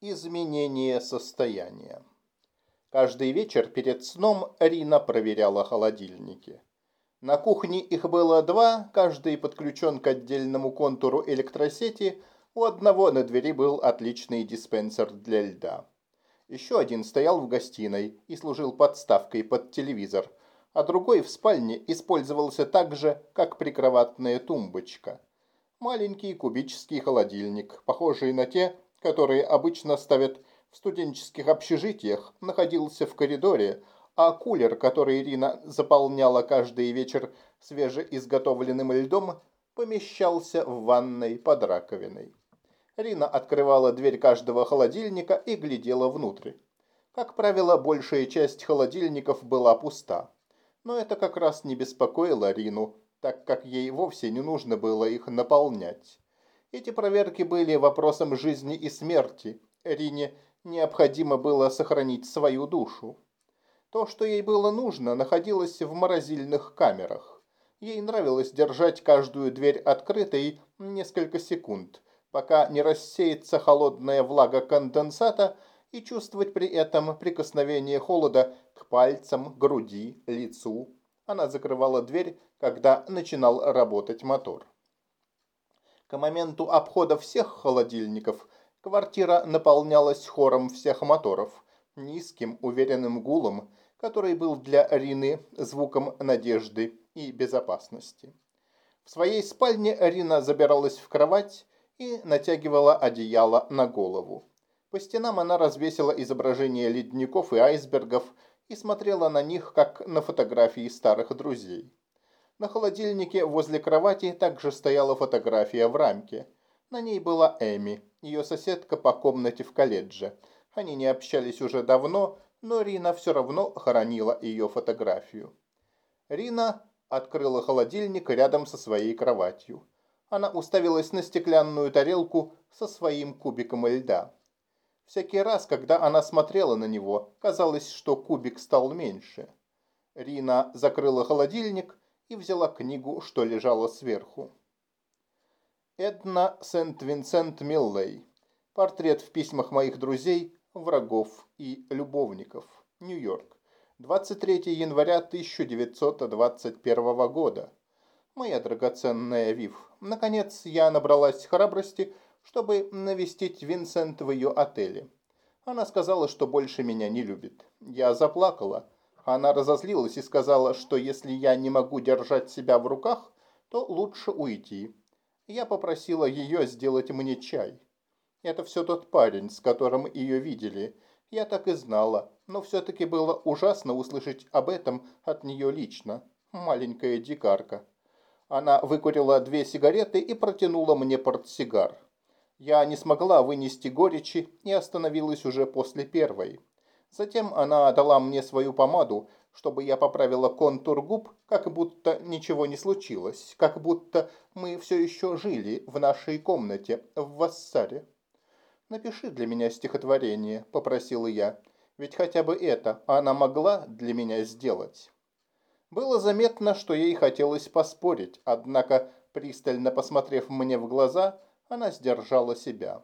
Изменение состояния. Каждый вечер перед сном Рина проверяла холодильники. На кухне их было два, каждый подключен к отдельному контуру электросети, у одного на двери был отличный диспенсер для льда. Еще один стоял в гостиной и служил подставкой под телевизор, а другой в спальне использовался так же, как прикроватная тумбочка. Маленький кубический холодильник, похожий на те, которые обычно ставят в студенческих общежитиях, находился в коридоре, а кулер, который Ирина заполняла каждый вечер свежеизготовленным льдом, помещался в ванной под раковиной. Рина открывала дверь каждого холодильника и глядела внутрь. Как правило, большая часть холодильников была пуста. Но это как раз не беспокоило Рину, так как ей вовсе не нужно было их наполнять. Эти проверки были вопросом жизни и смерти. Рине необходимо было сохранить свою душу. То, что ей было нужно, находилось в морозильных камерах. Ей нравилось держать каждую дверь открытой несколько секунд, пока не рассеется холодная влага конденсата и чувствовать при этом прикосновение холода к пальцам, груди, лицу. Она закрывала дверь, когда начинал работать мотор. К моменту обхода всех холодильников квартира наполнялась хором всех моторов, низким уверенным гулом, который был для Рины звуком надежды и безопасности. В своей спальне Рина забиралась в кровать и натягивала одеяло на голову. По стенам она развесила изображения ледников и айсбергов и смотрела на них, как на фотографии старых друзей. На холодильнике возле кровати также стояла фотография в рамке. На ней была Эми, ее соседка по комнате в колледже. Они не общались уже давно, но Рина все равно хоронила ее фотографию. Рина открыла холодильник рядом со своей кроватью. Она уставилась на стеклянную тарелку со своим кубиком льда. Всякий раз, когда она смотрела на него, казалось, что кубик стал меньше. Рина закрыла холодильник и взяла книгу, что лежала сверху. Эдна Сент-Винсент Миллей. Портрет в письмах моих друзей, врагов и любовников. Нью-Йорк. 23 января 1921 года. Моя драгоценная Вив, наконец я набралась храбрости, чтобы навестить Винсент в ее отеле. Она сказала, что больше меня не любит. Я заплакала, она разозлилась и сказала, что если я не могу держать себя в руках, то лучше уйти. Я попросила ее сделать мне чай. Это все тот парень, с которым ее видели. Я так и знала, но все-таки было ужасно услышать об этом от нее лично. Маленькая дикарка. Она выкурила две сигареты и протянула мне портсигар. Я не смогла вынести горечи и остановилась уже после первой. Затем она дала мне свою помаду, чтобы я поправила контур губ, как будто ничего не случилось, как будто мы все еще жили в нашей комнате в Вассаре. «Напиши для меня стихотворение», — попросила я, ведь хотя бы это она могла для меня сделать. Было заметно, что ей хотелось поспорить, однако, пристально посмотрев мне в глаза, она сдержала себя.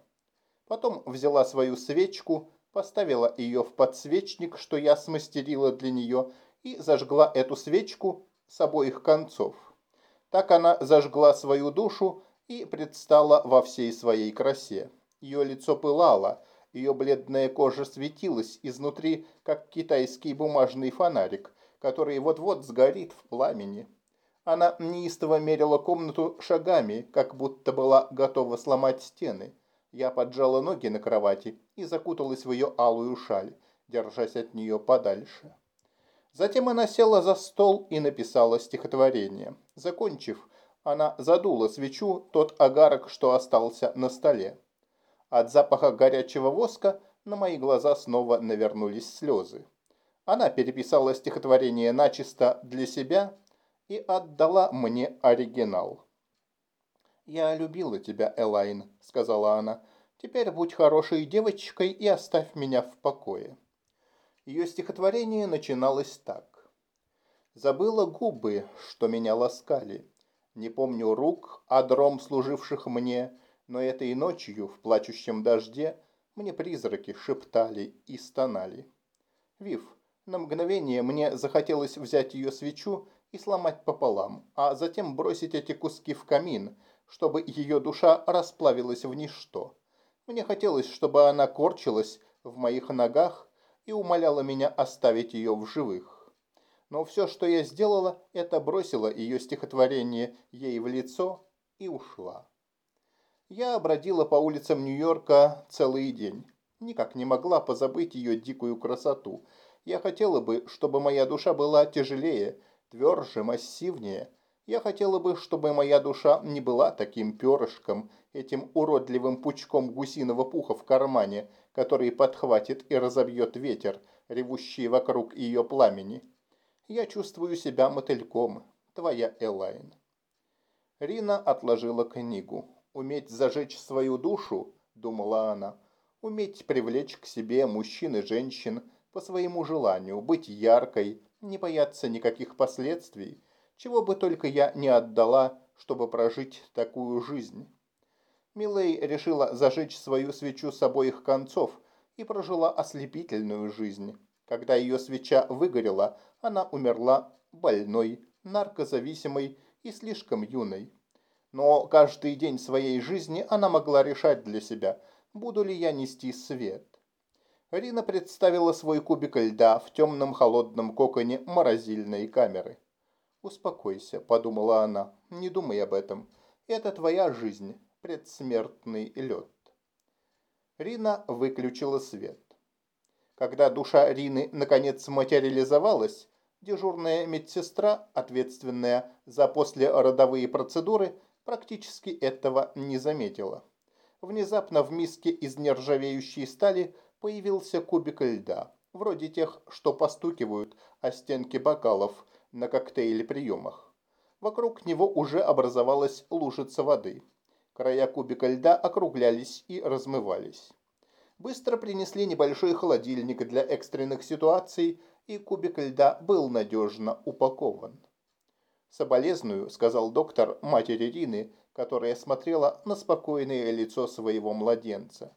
Потом взяла свою свечку, поставила ее в подсвечник, что я смастерила для нее, и зажгла эту свечку с обоих концов. Так она зажгла свою душу и предстала во всей своей красе. Ее лицо пылало, ее бледная кожа светилась изнутри, как китайский бумажный фонарик, который вот-вот сгорит в пламени. Она неистово мерила комнату шагами, как будто была готова сломать стены. Я поджала ноги на кровати и закуталась в ее алую шаль, держась от нее подальше. Затем она села за стол и написала стихотворение. Закончив, она задула свечу, тот огарок, что остался на столе. От запаха горячего воска на мои глаза снова навернулись слезы. Она переписала стихотворение начисто для себя и отдала мне оригинал. «Я любила тебя, Элайн», — сказала она. «Теперь будь хорошей девочкой и оставь меня в покое». Ее стихотворение начиналось так. «Забыла губы, что меня ласкали. Не помню рук, адром служивших мне, но этой ночью в плачущем дожде Мне призраки шептали и стонали. Вив, на мгновение мне захотелось взять ее свечу и сломать пополам, а затем бросить эти куски в камин, чтобы ее душа расплавилась в ничто. Мне хотелось, чтобы она корчилась в моих ногах и умоляла меня оставить ее в живых. Но все, что я сделала, это бросила ее стихотворение ей в лицо и ушла. Я бродила по улицам Нью-Йорка целый день. Никак не могла позабыть ее дикую красоту. Я хотела бы, чтобы моя душа была тяжелее, тверже, массивнее. Я хотела бы, чтобы моя душа не была таким перышком, этим уродливым пучком гусиного пуха в кармане, который подхватит и разобьет ветер, ревущий вокруг ее пламени. Я чувствую себя мотыльком, твоя Элайн. Рина отложила книгу. Уметь зажечь свою душу, думала она, уметь привлечь к себе мужчин и женщин по своему желанию, быть яркой, не бояться никаких последствий, чего бы только я не отдала, чтобы прожить такую жизнь. Милей решила зажечь свою свечу с обоих концов и прожила ослепительную жизнь. Когда ее свеча выгорела, она умерла больной, наркозависимой и слишком юной. Но каждый день своей жизни она могла решать для себя, буду ли я нести свет. Рина представила свой кубик льда в темном холодном коконе морозильной камеры. «Успокойся», — подумала она, — «не думай об этом. Это твоя жизнь, предсмертный лед». Рина выключила свет. Когда душа Рины наконец материализовалась, дежурная медсестра, ответственная за послеродовые процедуры, практически этого не заметила. Внезапно в миске из нержавеющей стали появился кубик льда, вроде тех, что постукивают о стенки бокалов на коктейль-приемах. Вокруг него уже образовалась лужица воды. Края кубика льда округлялись и размывались. Быстро принесли небольшой холодильник для экстренных ситуаций, и кубик льда был надежно упакован. «Соболезную», — сказал доктор матери Рины, которая смотрела на спокойное лицо своего младенца.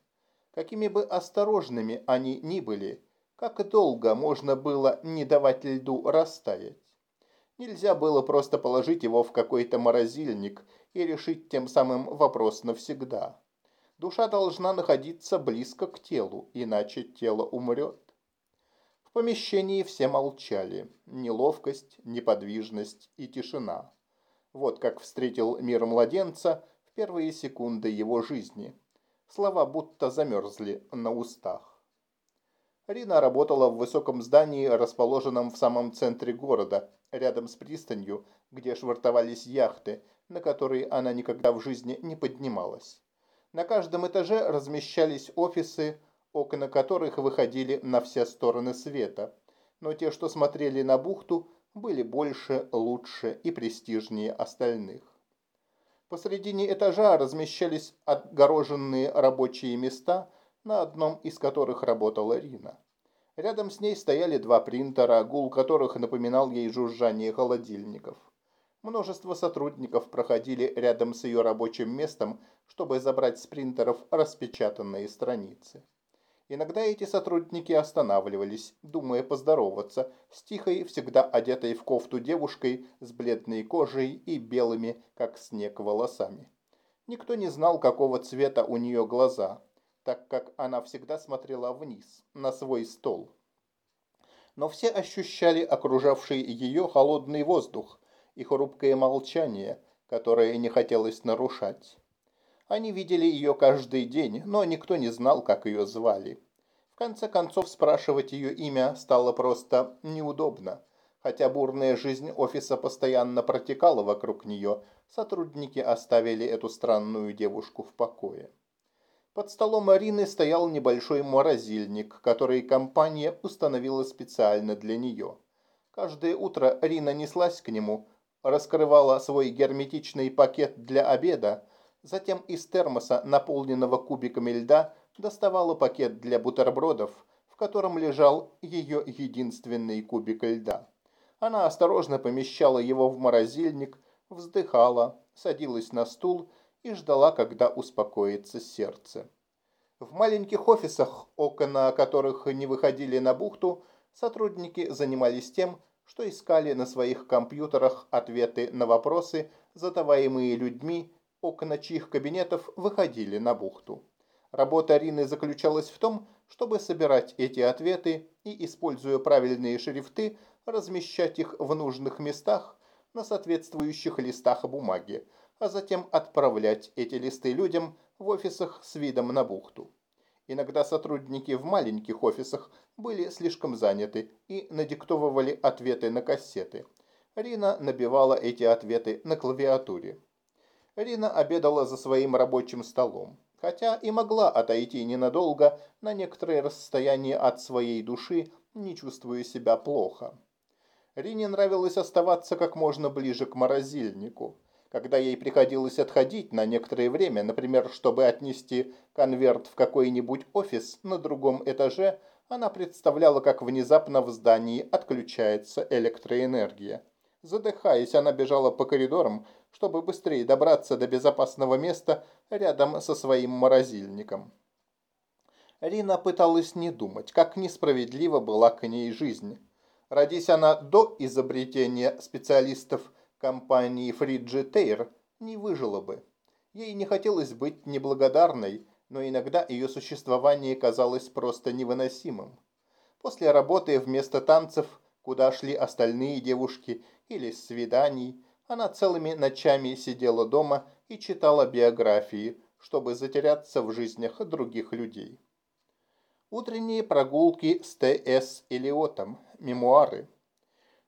Какими бы осторожными они ни были, как долго можно было не давать льду растаять? Нельзя было просто положить его в какой-то морозильник и решить тем самым вопрос навсегда. Душа должна находиться близко к телу, иначе тело умрет помещении все молчали. Неловкость, неподвижность и тишина. Вот как встретил мир младенца в первые секунды его жизни. Слова будто замерзли на устах. Рина работала в высоком здании, расположенном в самом центре города, рядом с пристанью, где швартовались яхты, на которые она никогда в жизни не поднималась. На каждом этаже размещались офисы, окна которых выходили на все стороны света, но те, что смотрели на бухту, были больше, лучше и престижнее остальных. Посредине этажа размещались отгороженные рабочие места, на одном из которых работала Рина. Рядом с ней стояли два принтера, гул которых напоминал ей жужжание холодильников. Множество сотрудников проходили рядом с ее рабочим местом, чтобы забрать с принтеров распечатанные страницы. Иногда эти сотрудники останавливались, думая поздороваться с тихой, всегда одетой в кофту девушкой с бледной кожей и белыми, как снег, волосами. Никто не знал, какого цвета у нее глаза, так как она всегда смотрела вниз, на свой стол. Но все ощущали окружавший ее холодный воздух и хрупкое молчание, которое не хотелось нарушать. Они видели ее каждый день, но никто не знал, как ее звали. В конце концов, спрашивать ее имя стало просто неудобно. Хотя бурная жизнь офиса постоянно протекала вокруг нее, сотрудники оставили эту странную девушку в покое. Под столом Марины стоял небольшой морозильник, который компания установила специально для нее. Каждое утро Рина неслась к нему, раскрывала свой герметичный пакет для обеда, Затем из термоса, наполненного кубиками льда, доставала пакет для бутербродов, в котором лежал ее единственный кубик льда. Она осторожно помещала его в морозильник, вздыхала, садилась на стул и ждала, когда успокоится сердце. В маленьких офисах, окна которых не выходили на бухту, сотрудники занимались тем, что искали на своих компьютерах ответы на вопросы, задаваемые людьми, окна чьих кабинетов выходили на бухту. Работа Арины заключалась в том, чтобы собирать эти ответы и, используя правильные шрифты, размещать их в нужных местах на соответствующих листах бумаги, а затем отправлять эти листы людям в офисах с видом на бухту. Иногда сотрудники в маленьких офисах были слишком заняты и надиктовывали ответы на кассеты. Рина набивала эти ответы на клавиатуре. Рина обедала за своим рабочим столом, хотя и могла отойти ненадолго на некоторое расстояние от своей души, не чувствуя себя плохо. Рине нравилось оставаться как можно ближе к морозильнику. Когда ей приходилось отходить на некоторое время, например, чтобы отнести конверт в какой-нибудь офис на другом этаже, она представляла, как внезапно в здании отключается электроэнергия. Задыхаясь, она бежала по коридорам, чтобы быстрее добраться до безопасного места рядом со своим морозильником. Рина пыталась не думать, как несправедлива была к ней жизнь. Родись она до изобретения специалистов компании Фриджи не выжила бы. Ей не хотелось быть неблагодарной, но иногда ее существование казалось просто невыносимым. После работы вместо танцев, куда шли остальные девушки, или свиданий, она целыми ночами сидела дома и читала биографии, чтобы затеряться в жизнях других людей. Утренние прогулки с Т.С. Элиотом, мемуары –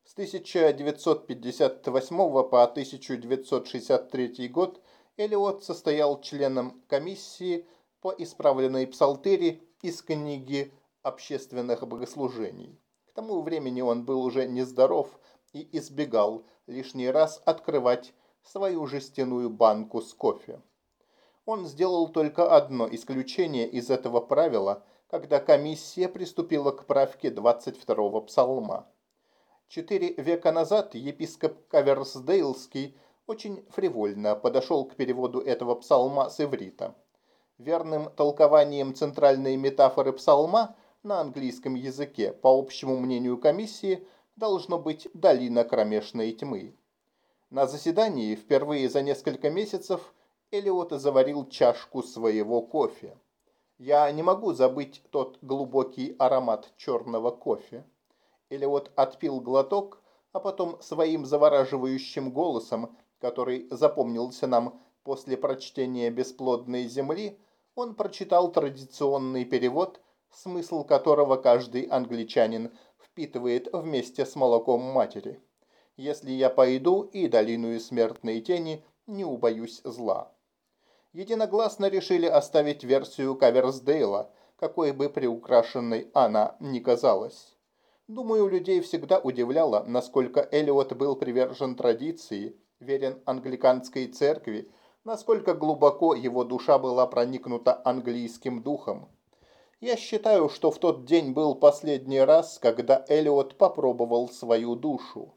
с 1958 по 1963 год Элиот состоял членом комиссии по исправленной псалтыре из книги общественных богослужений. К тому времени он был уже нездоров и избегал лишний раз открывать свою жестяную банку с кофе. Он сделал только одно исключение из этого правила, когда комиссия приступила к правке 22-го псалма. Четыре века назад епископ Каверсдейлский очень фривольно подошел к переводу этого псалма с иврита. Верным толкованием центральной метафоры псалма на английском языке, по общему мнению комиссии, должно быть долина кромешной тьмы. На заседании впервые за несколько месяцев Элиот заварил чашку своего кофе. Я не могу забыть тот глубокий аромат черного кофе. Элиот отпил глоток, а потом своим завораживающим голосом, который запомнился нам после прочтения «Бесплодной земли», он прочитал традиционный перевод, смысл которого каждый англичанин впитывает вместе с молоком матери. «Если я пойду и долину смертной тени, не убоюсь зла». Единогласно решили оставить версию Каверсдейла, какой бы приукрашенной она ни казалась. Думаю, людей всегда удивляло, насколько Элиот был привержен традиции, верен англиканской церкви, насколько глубоко его душа была проникнута английским духом. Я считаю, что в тот день был последний раз, когда Элиот попробовал свою душу.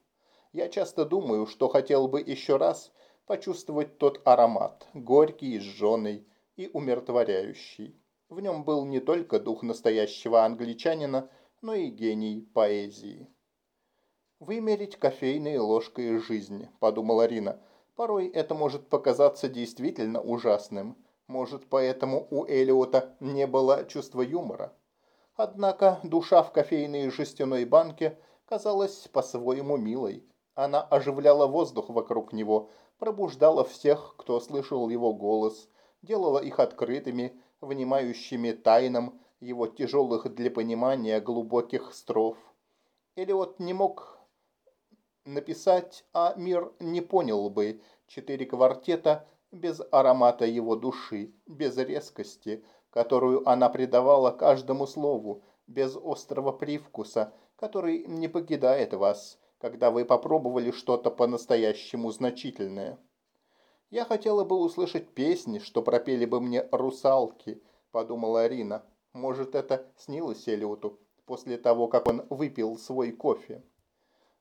Я часто думаю, что хотел бы еще раз почувствовать тот аромат, горький, сжженный и умиротворяющий. В нем был не только дух настоящего англичанина, но и гений поэзии. «Вымерить кофейной ложкой жизнь», – подумала Рина. «Порой это может показаться действительно ужасным. Может, поэтому у Элиота не было чувства юмора. Однако душа в кофейной жестяной банке казалась по-своему милой. Она оживляла воздух вокруг него, пробуждала всех, кто слышал его голос, делала их открытыми, внимающими тайнам, его тяжелых для понимания глубоких строф. Элиот не мог написать, а мир не понял бы четыре квартета без аромата его души, без резкости, которую она придавала каждому слову, без острого привкуса, который не покидает вас, когда вы попробовали что-то по-настоящему значительное. «Я хотела бы услышать песни, что пропели бы мне русалки», – подумала Арина. Может, это снилось Элиоту после того, как он выпил свой кофе.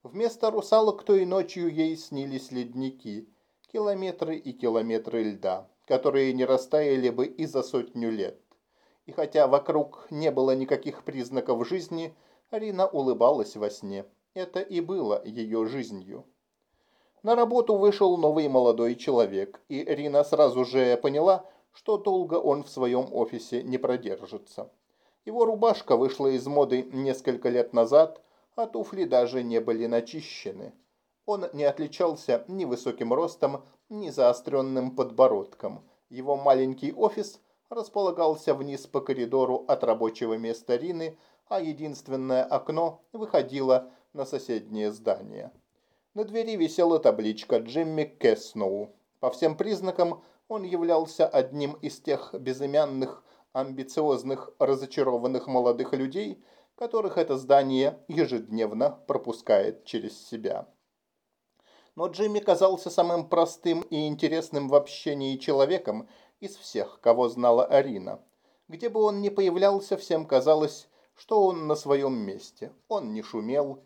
Вместо русалок той ночью ей снились ледники, километры и километры льда, которые не растаяли бы и за сотню лет. И хотя вокруг не было никаких признаков жизни, Рина улыбалась во сне. Это и было ее жизнью. На работу вышел новый молодой человек, и Рина сразу же поняла, что долго он в своем офисе не продержится. Его рубашка вышла из моды несколько лет назад, а туфли даже не были начищены. Он не отличался ни высоким ростом, ни заостренным подбородком. Его маленький офис располагался вниз по коридору от рабочего места Рины, а единственное окно выходило на соседнее здание. На двери висела табличка «Джимми Кэсноу». По всем признакам он являлся одним из тех безымянных, амбициозных, разочарованных молодых людей, которых это здание ежедневно пропускает через себя. Но Джимми казался самым простым и интересным в общении человеком из всех, кого знала Арина. Где бы он ни появлялся, всем казалось, что он на своем месте. Он не шумел,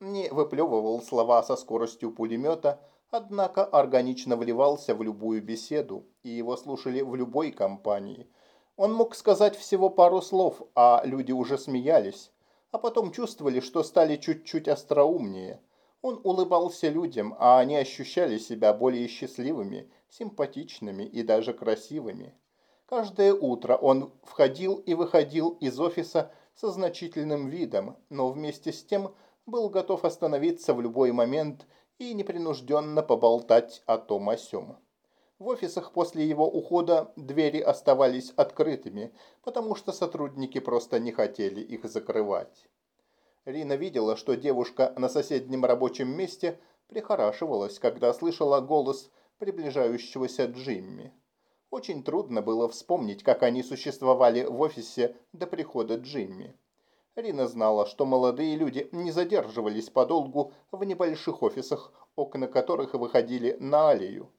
не выплевывал слова со скоростью пулемета, однако органично вливался в любую беседу, и его слушали в любой компании. Он мог сказать всего пару слов, а люди уже смеялись, а потом чувствовали, что стали чуть-чуть остроумнее. Он улыбался людям, а они ощущали себя более счастливыми, симпатичными и даже красивыми. Каждое утро он входил и выходил из офиса со значительным видом, но вместе с тем был готов остановиться в любой момент и непринужденно поболтать о том о сём. В офисах после его ухода двери оставались открытыми, потому что сотрудники просто не хотели их закрывать. Рина видела, что девушка на соседнем рабочем месте прихорашивалась, когда слышала голос приближающегося Джимми. Очень трудно было вспомнить, как они существовали в офисе до прихода Джимми. Рина знала, что молодые люди не задерживались подолгу в небольших офисах, окна которых выходили на аллею.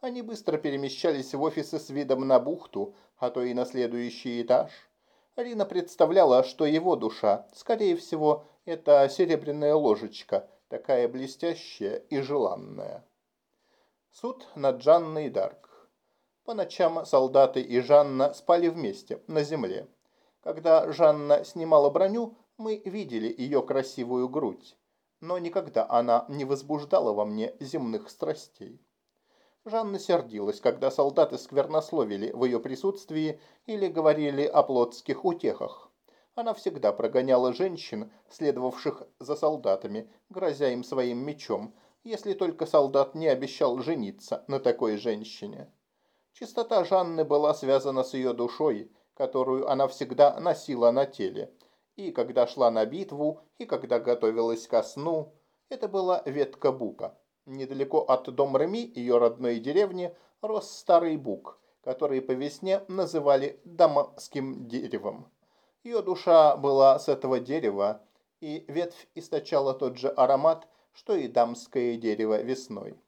Они быстро перемещались в офисы с видом на бухту, а то и на следующий этаж. Рина представляла, что его душа, скорее всего, это серебряная ложечка, такая блестящая и желанная. Суд над Жанной Дарк. По ночам солдаты и Жанна спали вместе, на земле. Когда Жанна снимала броню, мы видели ее красивую грудь, но никогда она не возбуждала во мне земных страстей. Жанна сердилась, когда солдаты сквернословили в ее присутствии или говорили о плотских утехах. Она всегда прогоняла женщин, следовавших за солдатами, грозя им своим мечом, если только солдат не обещал жениться на такой женщине. Чистота Жанны была связана с ее душой, которую она всегда носила на теле. И когда шла на битву, и когда готовилась ко сну, это была ветка бука. Недалеко от дом Реми, ее родной деревни, рос старый бук, который по весне называли дамским деревом. Ее душа была с этого дерева, и ветвь источала тот же аромат, что и дамское дерево весной.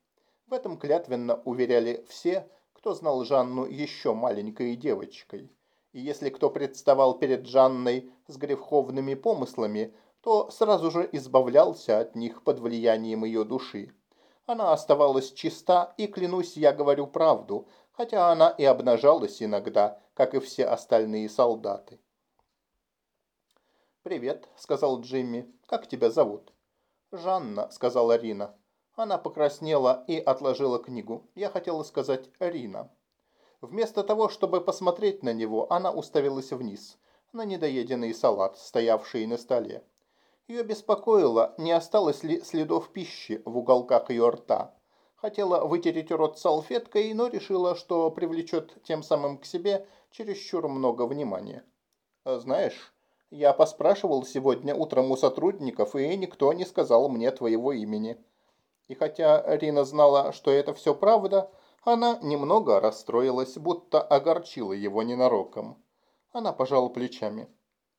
В этом клятвенно уверяли все, кто знал Жанну еще маленькой девочкой и если кто представал перед Жанной с греховными помыслами, то сразу же избавлялся от них под влиянием ее души. Она оставалась чиста, и, клянусь, я говорю правду, хотя она и обнажалась иногда, как и все остальные солдаты. «Привет», — сказал Джимми. «Как тебя зовут?» «Жанна», — сказала Рина. Она покраснела и отложила книгу. Я хотела сказать «Рина». Вместо того, чтобы посмотреть на него, она уставилась вниз, на недоеденный салат, стоявший на столе. Ее беспокоило, не осталось ли следов пищи в уголках ее рта. Хотела вытереть рот салфеткой, но решила, что привлечет тем самым к себе чересчур много внимания. «Знаешь, я поспрашивал сегодня утром у сотрудников, и никто не сказал мне твоего имени». И хотя Рина знала, что это все правда, она немного расстроилась, будто огорчила его ненароком. Она пожала плечами.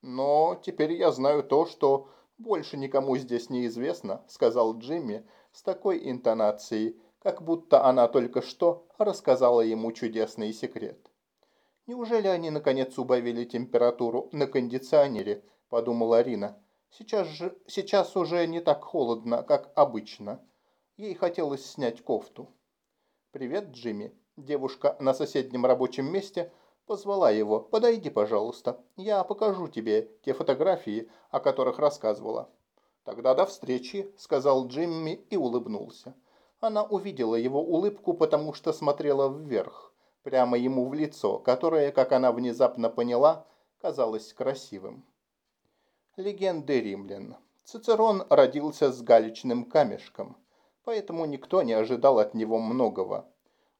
«Но теперь я знаю то, что больше никому здесь не известно», сказал Джимми с такой интонацией, как будто она только что рассказала ему чудесный секрет. «Неужели они наконец убавили температуру на кондиционере?» – подумала Арина. «Сейчас, же, сейчас уже не так холодно, как обычно». Ей хотелось снять кофту. «Привет, Джимми». Девушка на соседнем рабочем месте позвала его. «Подойди, пожалуйста. Я покажу тебе те фотографии, о которых рассказывала». «Тогда до встречи», — сказал Джимми и улыбнулся. Она увидела его улыбку, потому что смотрела вверх, прямо ему в лицо, которое, как она внезапно поняла, казалось красивым. Легенды римлян. Цицерон родился с галечным камешком, поэтому никто не ожидал от него многого.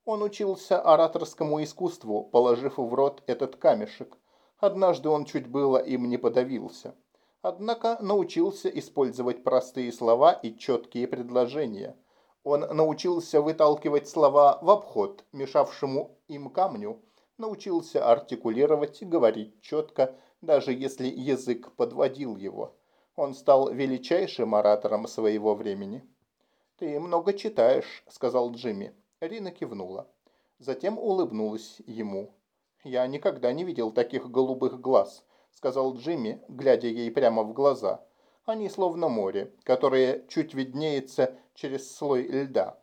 Он учился ораторскому искусству, положив в рот этот камешек. Однажды он чуть было им не подавился. Однако научился использовать простые слова и четкие предложения. Он научился выталкивать слова в обход, мешавшему им камню, научился артикулировать и говорить четко, даже если язык подводил его. Он стал величайшим оратором своего времени. «Ты много читаешь», — сказал Джимми. Рина кивнула. Затем улыбнулась ему. «Я никогда не видел таких голубых глаз», сказал Джимми, глядя ей прямо в глаза. Они словно море, которое чуть виднеется через слой льда.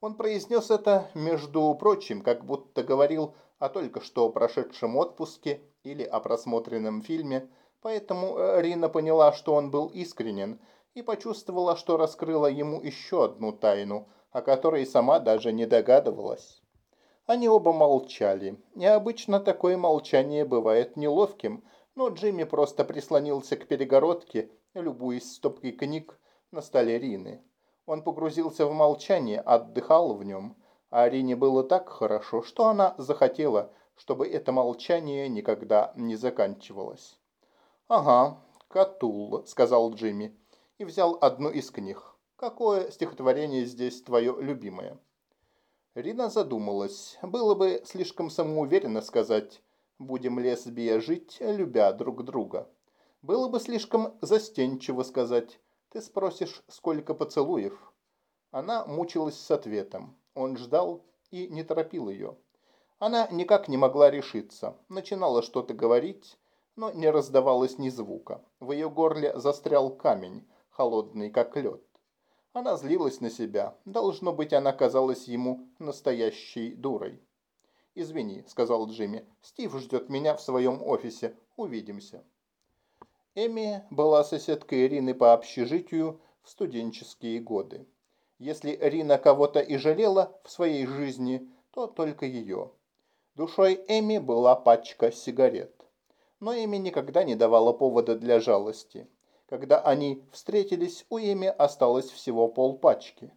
Он произнес это, между прочим, как будто говорил о только что прошедшем отпуске или о просмотренном фильме, поэтому э, Рина поняла, что он был искренен, и почувствовала, что раскрыла ему еще одну тайну, о которой сама даже не догадывалась. Они оба молчали. Необычно такое молчание бывает неловким, но Джимми просто прислонился к перегородке, любуясь стопкой книг на столе Рины. Он погрузился в молчание, отдыхал в нем, а Рине было так хорошо, что она захотела, чтобы это молчание никогда не заканчивалось. «Ага, Катул», — сказал Джимми, и взял одну из книг. «Какое стихотворение здесь твое любимое?» Рина задумалась. Было бы слишком самоуверенно сказать Будем лесбия жить, любя друг друга. Было бы слишком застенчиво сказать. Ты спросишь, сколько поцелуев? Она мучилась с ответом. Он ждал и не торопил ее. Она никак не могла решиться. Начинала что-то говорить, но не раздавалось ни звука. В ее горле застрял камень, холодный как лед. Она злилась на себя. Должно быть, она казалась ему настоящей дурой. «Извини», — сказал Джимми. «Стив ждет меня в своем офисе. Увидимся». Эми была соседкой Ирины по общежитию в студенческие годы. Если Рина кого-то и жалела в своей жизни, то только ее. Душой Эми была пачка сигарет. Но Эми никогда не давала повода для жалости. Когда они встретились, у Эми осталось всего полпачки.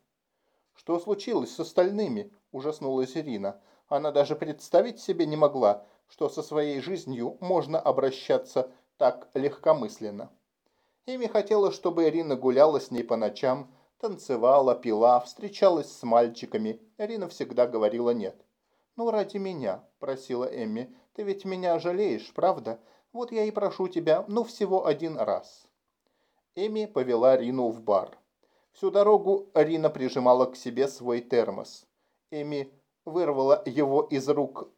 «Что случилось с остальными?» – ужаснулась Ирина. Она даже представить себе не могла, что со своей жизнью можно обращаться так легкомысленно. Эми хотела, чтобы Ирина гуляла с ней по ночам, танцевала, пила, встречалась с мальчиками. Ирина всегда говорила «нет». «Ну, ради меня», – просила Эми, – «ты ведь меня жалеешь, правда? Вот я и прошу тебя, ну, всего один раз». Эми повела Рину в бар. Всю дорогу Рина прижимала к себе свой термос. Эми вырвала его из рук,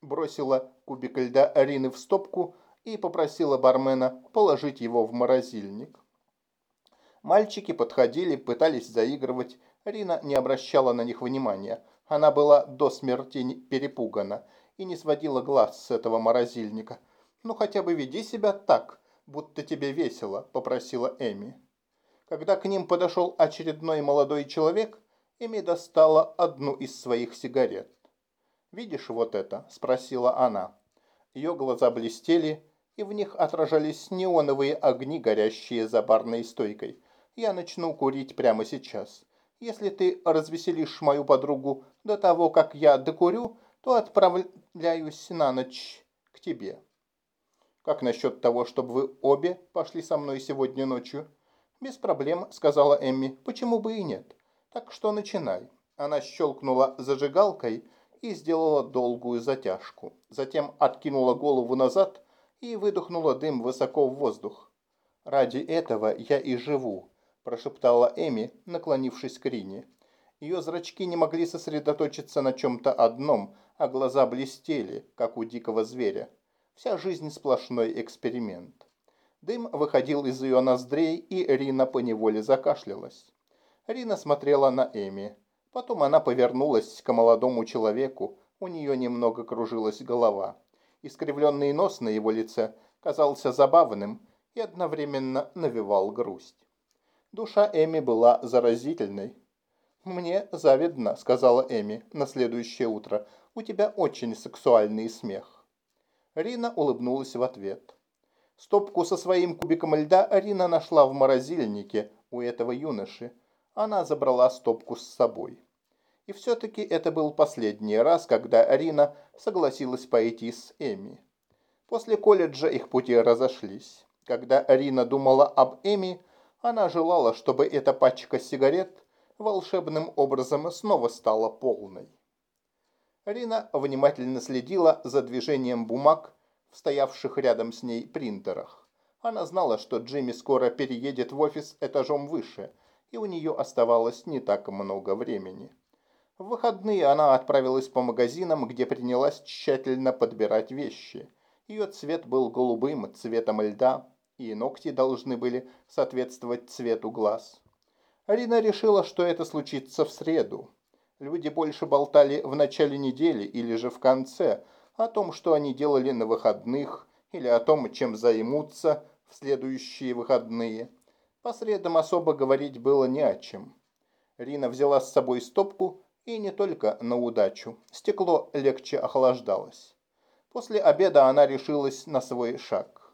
бросила кубик льда Арины в стопку и попросила бармена положить его в морозильник. Мальчики подходили, пытались заигрывать. Рина не обращала на них внимания. Она была до смерти перепугана и не сводила глаз с этого морозильника. «Ну хотя бы веди себя так, будто тебе весело», – попросила Эми. Когда к ним подошел очередной молодой человек, Эми достала одну из своих сигарет. «Видишь вот это?» – спросила она. Ее глаза блестели, и в них отражались неоновые огни, горящие за барной стойкой. «Я начну курить прямо сейчас. Если ты развеселишь мою подругу до того, как я докурю, то отправляюсь на ночь к тебе». «Как насчет того, чтобы вы обе пошли со мной сегодня ночью?» «Без проблем», — сказала Эмми. «Почему бы и нет?» Так что начинай. Она щелкнула зажигалкой и сделала долгую затяжку. Затем откинула голову назад и выдохнула дым высоко в воздух. «Ради этого я и живу», – прошептала Эми, наклонившись к Рине. Ее зрачки не могли сосредоточиться на чем-то одном, а глаза блестели, как у дикого зверя. Вся жизнь сплошной эксперимент. Дым выходил из ее ноздрей, и Рина поневоле закашлялась. Рина смотрела на Эми. Потом она повернулась к молодому человеку, У нее немного кружилась голова. Искривленный нос на его лице казался забавным и одновременно навевал грусть. Душа Эми была заразительной. «Мне завидно», — сказала Эми на следующее утро. «У тебя очень сексуальный смех». Рина улыбнулась в ответ. Стопку со своим кубиком льда Рина нашла в морозильнике у этого юноши. Она забрала стопку с собой. И все-таки это был последний раз, когда Рина согласилась пойти с Эми. После колледжа их пути разошлись. Когда Рина думала об Эми, она желала, чтобы эта пачка сигарет волшебным образом снова стала полной. Рина внимательно следила за движением бумаг в стоявших рядом с ней принтерах. Она знала, что Джимми скоро переедет в офис этажом выше, и у нее оставалось не так много времени. В выходные она отправилась по магазинам, где принялась тщательно подбирать вещи. Ее цвет был голубым, цветом льда, и ногти должны были соответствовать цвету глаз. Арина решила, что это случится в среду. Люди больше болтали в начале недели или же в конце о том, что они делали на выходных, или о том, чем займутся в следующие выходные. По средам особо говорить было не о чем. Рина взяла с собой стопку и не только на удачу. Стекло легче охлаждалось. После обеда она решилась на свой шаг.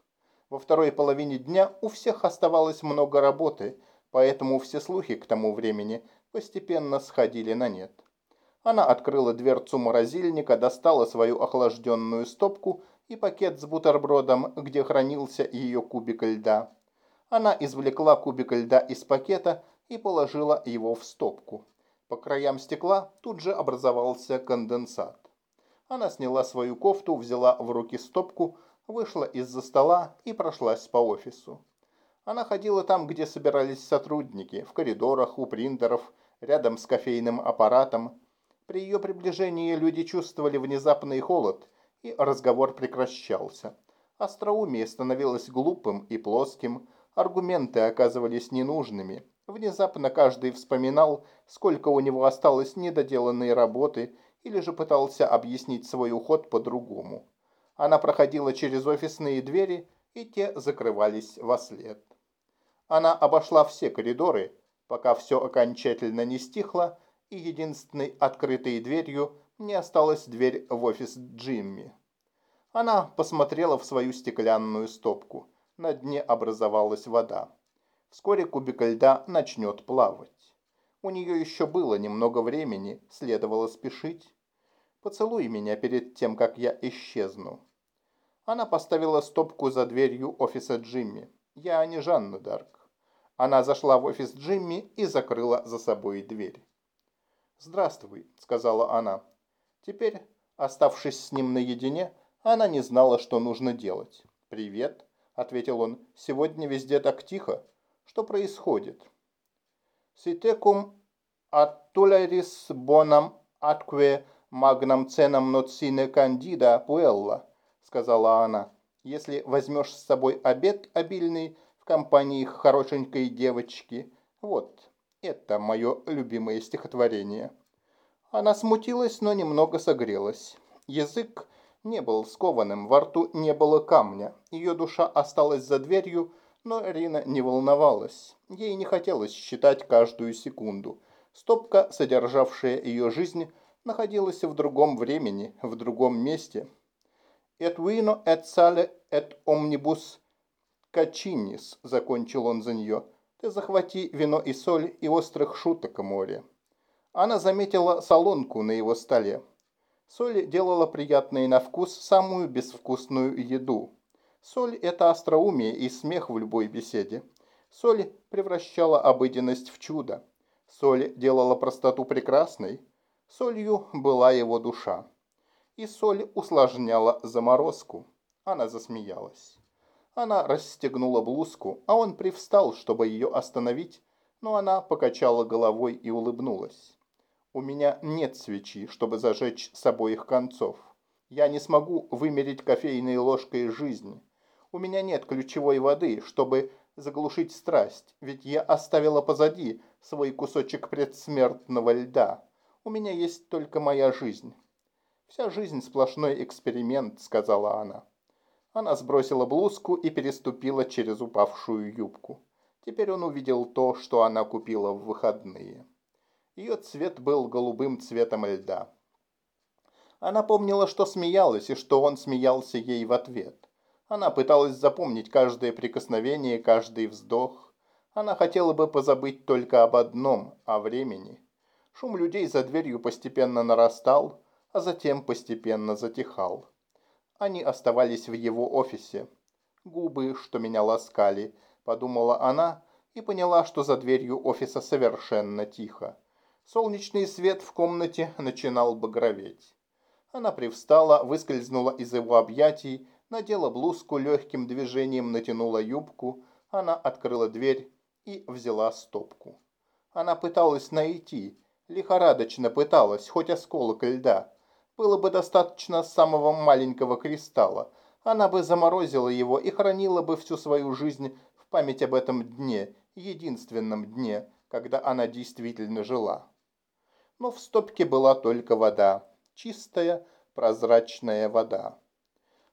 Во второй половине дня у всех оставалось много работы, поэтому все слухи к тому времени постепенно сходили на нет. Она открыла дверцу морозильника, достала свою охлажденную стопку и пакет с бутербродом, где хранился ее кубик льда. Она извлекла кубик льда из пакета и положила его в стопку. По краям стекла тут же образовался конденсат. Она сняла свою кофту, взяла в руки стопку, вышла из-за стола и прошлась по офису. Она ходила там, где собирались сотрудники, в коридорах, у принтеров, рядом с кофейным аппаратом. При ее приближении люди чувствовали внезапный холод, и разговор прекращался. Остроумие становилось глупым и плоским, аргументы оказывались ненужными. Внезапно каждый вспоминал, сколько у него осталось недоделанной работы, или же пытался объяснить свой уход по-другому. Она проходила через офисные двери, и те закрывались во след. Она обошла все коридоры, пока все окончательно не стихло, и единственной открытой дверью не осталась дверь в офис Джимми. Она посмотрела в свою стеклянную стопку. На дне образовалась вода. Вскоре кубик льда начнет плавать. У нее еще было немного времени, следовало спешить. Поцелуй меня перед тем, как я исчезну. Она поставила стопку за дверью офиса Джимми. Я не Жанна Дарк. Она зашла в офис Джимми и закрыла за собой дверь. «Здравствуй», — сказала она. Теперь, оставшись с ним наедине, она не знала, что нужно делать. «Привет», — ответил он. «Сегодня везде так тихо. Что происходит?» «Ситекум аттулерис бонам аткве магнам ценам ноцine кандида пуэлла», сказала она. «Если возьмешь с собой обед обильный компании хорошенькой девочки, вот, это мое любимое стихотворение». Она смутилась, но немного согрелась. Язык не был скованным, во рту не было камня. Ее душа осталась за дверью, но Рина не волновалась. Ей не хотелось считать каждую секунду. Стопка, содержавшая ее жизнь, находилась в другом времени, в другом месте. «Et vino et sale et omnibus качинис», — закончил он за нее. «Ты захвати вино и соль и острых шуток море». Она заметила солонку на его столе. Соль делала приятной на вкус самую безвкусную еду. Соль – это остроумие и смех в любой беседе. Соль превращала обыденность в чудо. Соль делала простоту прекрасной. Солью была его душа и соль усложняла заморозку. Она засмеялась. Она расстегнула блузку, а он привстал, чтобы ее остановить, но она покачала головой и улыбнулась. «У меня нет свечи, чтобы зажечь с обоих концов. Я не смогу вымерить кофейной ложкой жизни. У меня нет ключевой воды, чтобы заглушить страсть, ведь я оставила позади свой кусочек предсмертного льда. У меня есть только моя жизнь. «Вся жизнь сплошной эксперимент», — сказала она. Она сбросила блузку и переступила через упавшую юбку. Теперь он увидел то, что она купила в выходные. Ее цвет был голубым цветом льда. Она помнила, что смеялась, и что он смеялся ей в ответ. Она пыталась запомнить каждое прикосновение, каждый вздох. Она хотела бы позабыть только об одном – о времени. Шум людей за дверью постепенно нарастал, а затем постепенно затихал. Они оставались в его офисе. «Губы, что меня ласкали», – подумала она и поняла, что за дверью офиса совершенно тихо. Солнечный свет в комнате начинал багроветь. Она привстала, выскользнула из его объятий, надела блузку, легким движением натянула юбку, она открыла дверь и взяла стопку. Она пыталась найти, лихорадочно пыталась, хоть осколок льда. Было бы достаточно самого маленького кристалла. Она бы заморозила его и хранила бы всю свою жизнь в память об этом дне, единственном дне, когда она действительно жила. Но в стопке была только вода чистая, прозрачная вода.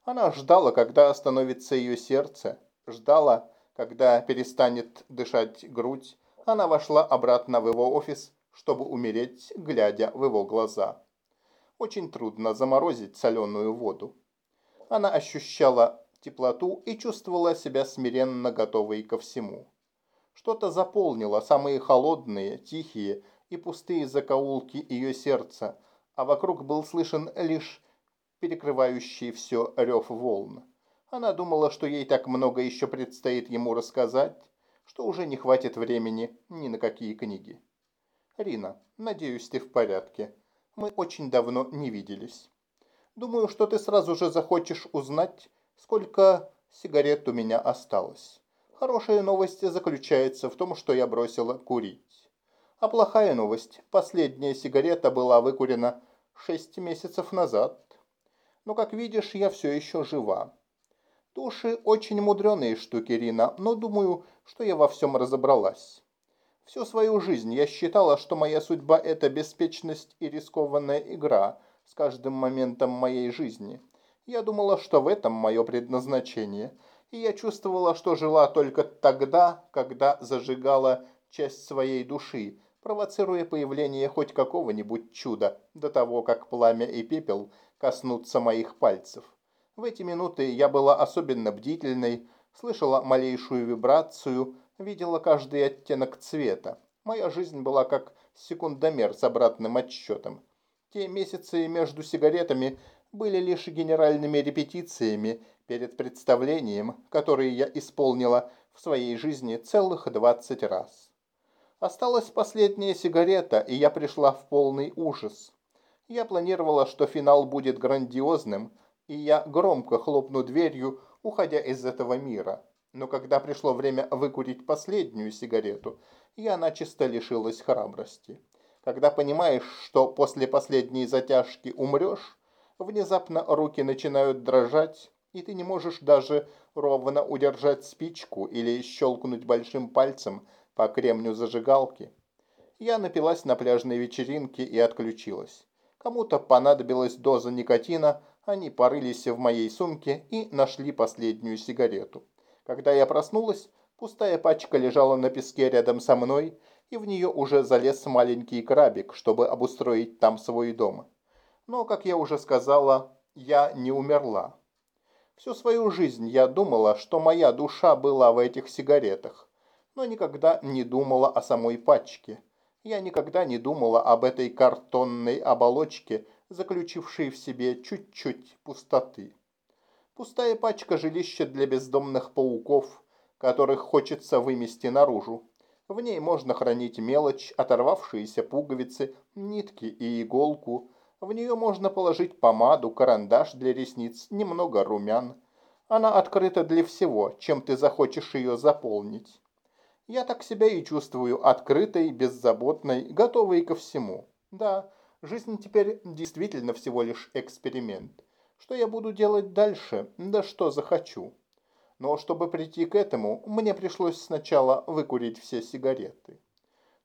Она ждала, когда остановится ее сердце, ждала, когда перестанет дышать грудь. Она вошла обратно в его офис, чтобы умереть, глядя в его глаза. Очень трудно заморозить соленую воду. Она ощущала теплоту и чувствовала себя смиренно готовой ко всему. Что-то заполнило самые холодные, тихие и пустые закоулки ее сердца, а вокруг был слышен лишь перекрывающий все рев волн. Она думала, что ей так много еще предстоит ему рассказать, что уже не хватит времени ни на какие книги. «Рина, надеюсь, ты в порядке. Мы очень давно не виделись. Думаю, что ты сразу же захочешь узнать, сколько сигарет у меня осталось. Хорошая новость заключается в том, что я бросила курить. А плохая новость. Последняя сигарета была выкурена шесть месяцев назад. Но, как видишь, я все еще жива. Души очень мудреные штуки, Рина, но думаю, что я во всем разобралась. Всю свою жизнь я считала, что моя судьба – это беспечность и рискованная игра с каждым моментом моей жизни. Я думала, что в этом мое предназначение, и я чувствовала, что жила только тогда, когда зажигала часть своей души, провоцируя появление хоть какого-нибудь чуда до того, как пламя и пепел коснутся моих пальцев. В эти минуты я была особенно бдительной, слышала малейшую вибрацию, видела каждый оттенок цвета. Моя жизнь была как секундомер с обратным отсчетом. Те месяцы между сигаретами были лишь генеральными репетициями перед представлением, которые я исполнила в своей жизни целых 20 раз. Осталась последняя сигарета, и я пришла в полный ужас. Я планировала, что финал будет грандиозным, и я громко хлопну дверью, уходя из этого мира. Но когда пришло время выкурить последнюю сигарету, я начисто лишилась храбрости. Когда понимаешь, что после последней затяжки умрешь, внезапно руки начинают дрожать, и ты не можешь даже ровно удержать спичку или щелкнуть большим пальцем – по кремню зажигалки. Я напилась на пляжной вечеринке и отключилась. Кому-то понадобилась доза никотина, они порылись в моей сумке и нашли последнюю сигарету. Когда я проснулась, пустая пачка лежала на песке рядом со мной, и в нее уже залез маленький крабик, чтобы обустроить там свой дом. Но, как я уже сказала, я не умерла. Всю свою жизнь я думала, что моя душа была в этих сигаретах но никогда не думала о самой пачке. Я никогда не думала об этой картонной оболочке, заключившей в себе чуть-чуть пустоты. Пустая пачка жилища для бездомных пауков, которых хочется вымести наружу. В ней можно хранить мелочь, оторвавшиеся пуговицы, нитки и иголку. В нее можно положить помаду, карандаш для ресниц, немного румян. Она открыта для всего, чем ты захочешь ее заполнить. Я так себя и чувствую, открытой, беззаботной, готовой ко всему. Да, жизнь теперь действительно всего лишь эксперимент. Что я буду делать дальше? Да что захочу. Но чтобы прийти к этому, мне пришлось сначала выкурить все сигареты.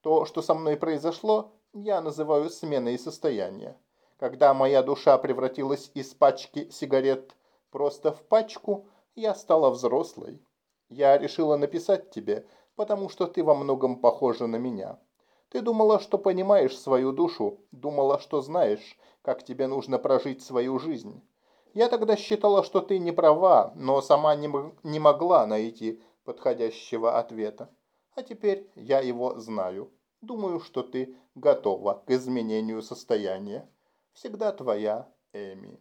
То, что со мной произошло, я называю сменой состояния. Когда моя душа превратилась из пачки сигарет просто в пачку, я стала взрослой. Я решила написать тебе, потому что ты во многом похожа на меня. Ты думала, что понимаешь свою душу, думала, что знаешь, как тебе нужно прожить свою жизнь. Я тогда считала, что ты не права, но сама не, не могла найти подходящего ответа. А теперь я его знаю. Думаю, что ты готова к изменению состояния. Всегда твоя Эми.